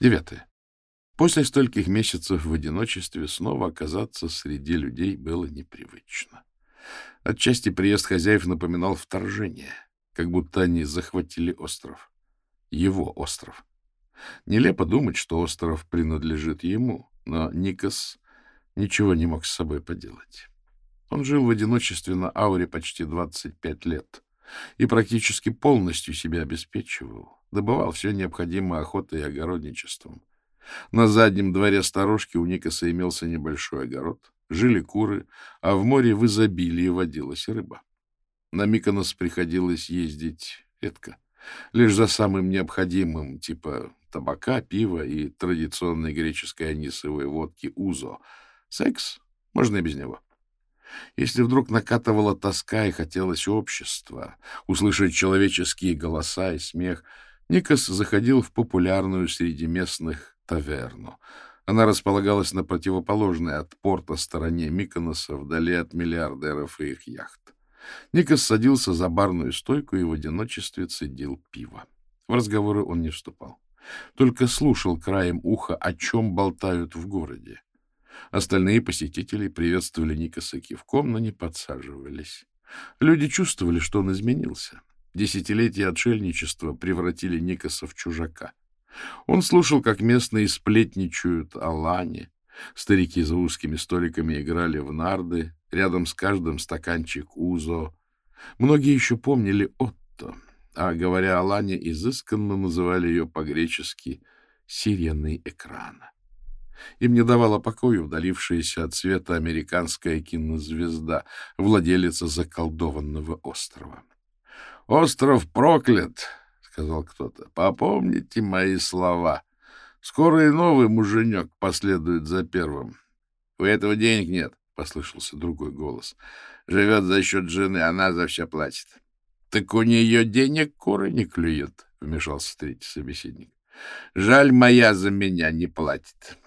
Девятое. После стольких месяцев в одиночестве снова оказаться среди людей было непривычно. Отчасти приезд хозяев напоминал вторжение, как будто они захватили остров. Его остров. Нелепо думать, что остров принадлежит ему, но Никос ничего не мог с собой поделать. Он жил в одиночестве на ауре почти 25 лет и практически полностью себя обеспечивал, добывал все необходимое охотой и огородничеством. На заднем дворе сторожки у Никаса имелся небольшой огород, жили куры, а в море в изобилии водилась рыба. На Миконос приходилось ездить редко, лишь за самым необходимым, типа табака, пива и традиционной греческой анисовой водки узо. Секс можно и без него. Если вдруг накатывала тоска и хотелось общества, услышать человеческие голоса и смех, Никос заходил в популярную среди местных таверну. Она располагалась на противоположной от порта стороне Миконоса, вдали от миллиардеров и их яхт. Никос садился за барную стойку и в одиночестве цедил пиво. В разговоры он не вступал. Только слушал краем уха, о чем болтают в городе. Остальные посетители приветствовали Никаса кивком, но не подсаживались. Люди чувствовали, что он изменился. Десятилетия отшельничества превратили Никаса в чужака. Он слушал, как местные сплетничают о лане. Старики за узкими столиками играли в нарды, рядом с каждым стаканчик узо. Многие еще помнили Отто, а, говоря о лане, изысканно называли ее по-гречески «сиреной экрана». Им не давала покоя удалившаяся от света американская кинозвезда, владелица заколдованного острова. «Остров проклят!» — сказал кто-то. — Попомните мои слова. Скоро и новый муженек последует за первым. — У этого денег нет, — послышался другой голос. — Живет за счет жены, она за все платит. — Так у нее денег куры не клюют, — вмешался третий собеседник. — Жаль, моя за меня не платит.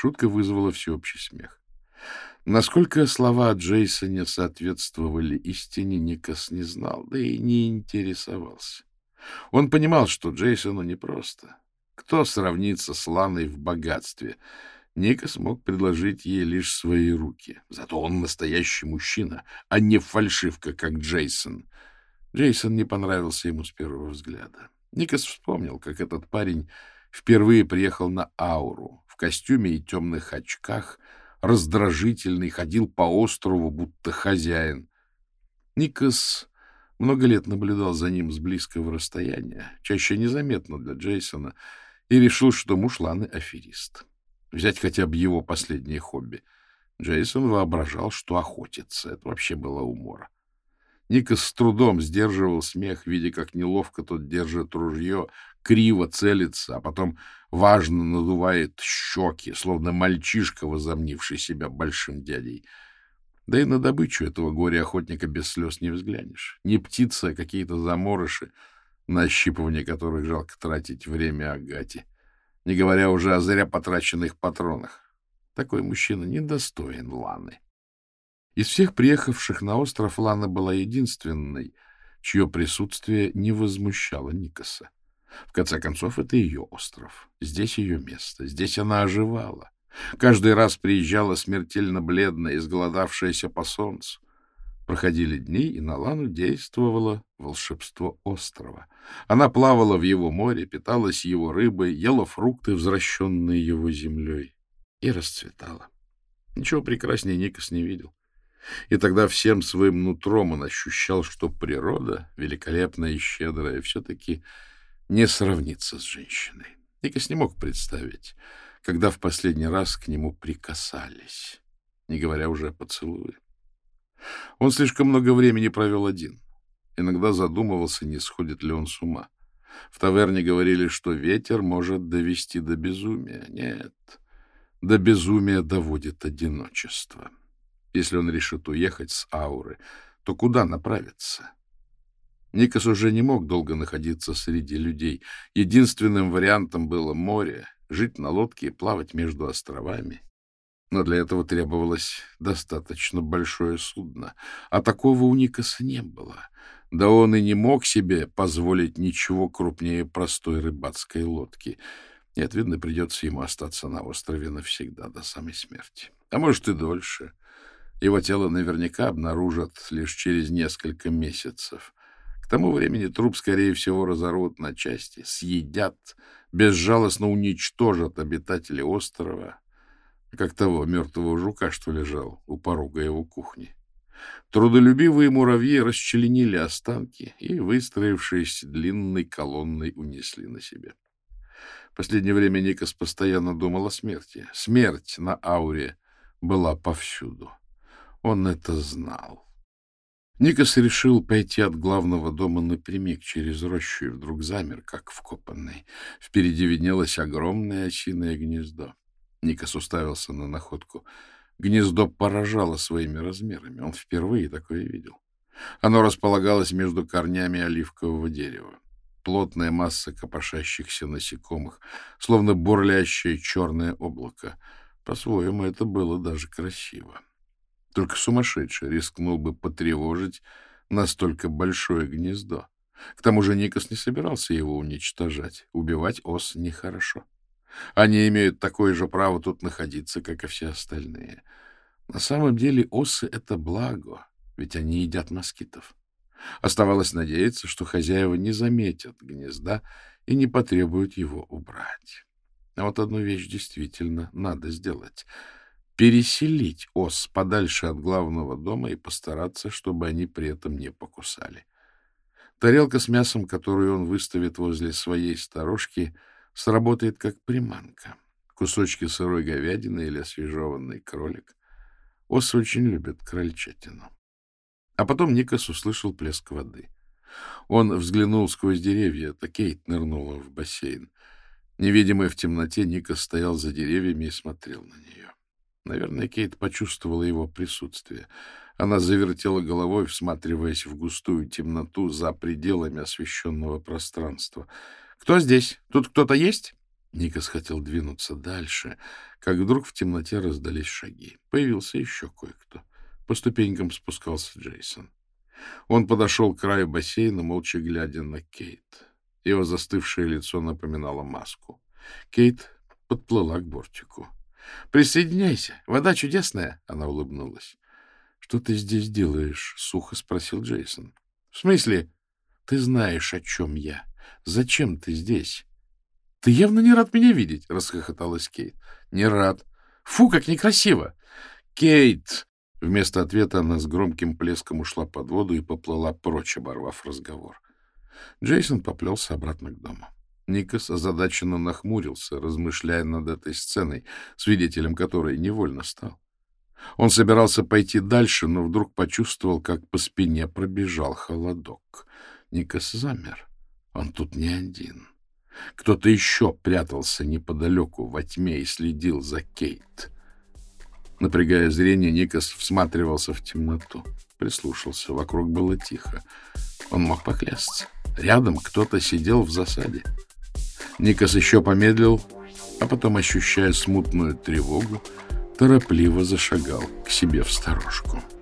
Шутка вызвала всеобщий смех. Насколько слова о Джейсоне соответствовали истине, Никас не знал, да и не интересовался. Он понимал, что Джейсону непросто. Кто сравнится с Ланой в богатстве? Ника смог предложить ей лишь свои руки. Зато он настоящий мужчина, а не фальшивка, как Джейсон. Джейсон не понравился ему с первого взгляда. Никас вспомнил, как этот парень впервые приехал на Ауру костюме и темных очках, раздражительный, ходил по острову, будто хозяин. Никас много лет наблюдал за ним с близкого расстояния, чаще незаметно для Джейсона, и решил, что муж Ланы — аферист. Взять хотя бы его последнее хобби. Джейсон воображал, что охотится. Это вообще было умора. Ника с трудом сдерживал смех, видя, как неловко тот держит ружье, криво целится, а потом важно надувает щеки, словно мальчишка, возомнивший себя большим дядей. Да и на добычу этого горя-охотника без слез не взглянешь. Не птица, а какие-то заморыши, на ощипывание которых жалко тратить время Агате, не говоря уже о зря потраченных патронах. Такой мужчина недостоин Ланы. Из всех приехавших на остров Лана была единственной, чье присутствие не возмущало Никаса. В конце концов, это ее остров. Здесь ее место. Здесь она оживала. Каждый раз приезжала смертельно бледная, изголодавшаяся по солнцу. Проходили дни, и на Лану действовало волшебство острова. Она плавала в его море, питалась его рыбой, ела фрукты, возвращенные его землей, и расцветала. Ничего прекраснее Никас не видел. И тогда всем своим нутром он ощущал, что природа, великолепная и щедрая, все-таки не сравнится с женщиной. Никас не мог представить, когда в последний раз к нему прикасались, не говоря уже о поцелуе. Он слишком много времени провел один. Иногда задумывался, не сходит ли он с ума. В таверне говорили, что ветер может довести до безумия. Нет, до безумия доводит одиночество. Если он решит уехать с Ауры, то куда направиться? Никас уже не мог долго находиться среди людей. Единственным вариантом было море, жить на лодке и плавать между островами. Но для этого требовалось достаточно большое судно, а такого у Никаса не было. Да он и не мог себе позволить ничего крупнее простой рыбацкой лодки. Нет, видно, придется ему остаться на острове навсегда, до самой смерти. А может и дольше. Его тело наверняка обнаружат лишь через несколько месяцев. К тому времени труп, скорее всего, разорвут на части, съедят, безжалостно уничтожат обитателей острова, как того мертвого жука, что лежал у порога его кухни. Трудолюбивые муравьи расчленили останки и, выстроившись длинной колонной, унесли на себе. В последнее время Никас постоянно думал о смерти. Смерть на ауре была повсюду. Он это знал. Никас решил пойти от главного дома напрямик через рощу и вдруг замер, как вкопанный. Впереди виднелось огромное осиное гнездо. Никас уставился на находку. Гнездо поражало своими размерами. Он впервые такое видел. Оно располагалось между корнями оливкового дерева. Плотная масса копошащихся насекомых, словно бурлящее черное облако. По-своему, это было даже красиво. Только сумасшедший рискнул бы потревожить настолько большое гнездо. К тому же Никос не собирался его уничтожать. Убивать ос нехорошо. Они имеют такое же право тут находиться, как и все остальные. На самом деле осы — это благо, ведь они едят москитов. Оставалось надеяться, что хозяева не заметят гнезда и не потребуют его убрать. А вот одну вещь действительно надо сделать — переселить ос подальше от главного дома и постараться, чтобы они при этом не покусали. Тарелка с мясом, которую он выставит возле своей сторожки, сработает как приманка. Кусочки сырой говядины или освежеванный кролик. Осы очень любят крольчатину. А потом Никас услышал плеск воды. Он взглянул сквозь деревья, это Кейт нырнула в бассейн. Невидимый в темноте, Никас стоял за деревьями и смотрел на нее. Наверное, Кейт почувствовала его присутствие. Она завертела головой, всматриваясь в густую темноту за пределами освещенного пространства. «Кто здесь? Тут кто-то есть?» Никас хотел двинуться дальше, как вдруг в темноте раздались шаги. Появился еще кое-кто. По ступенькам спускался Джейсон. Он подошел к краю бассейна, молча глядя на Кейт. Его застывшее лицо напоминало маску. Кейт подплыла к бортику. — Присоединяйся. Вода чудесная. Она улыбнулась. — Что ты здесь делаешь? — сухо спросил Джейсон. — В смысле? Ты знаешь, о чем я. Зачем ты здесь? — Ты явно не рад меня видеть, — расхохоталась Кейт. — Не рад. Фу, как некрасиво. — Кейт! Вместо ответа она с громким плеском ушла под воду и поплыла прочь, оборвав разговор. Джейсон поплелся обратно к дому. Никас озадаченно нахмурился, размышляя над этой сценой, свидетелем которой невольно стал. Он собирался пойти дальше, но вдруг почувствовал, как по спине пробежал холодок. Никас замер. Он тут не один. Кто-то еще прятался неподалеку во тьме и следил за Кейт. Напрягая зрение, Никас всматривался в темноту. Прислушался. Вокруг было тихо. Он мог поклясться. Рядом кто-то сидел в засаде. Никас еще помедлил, а потом, ощущая смутную тревогу, торопливо зашагал к себе в сторожку. —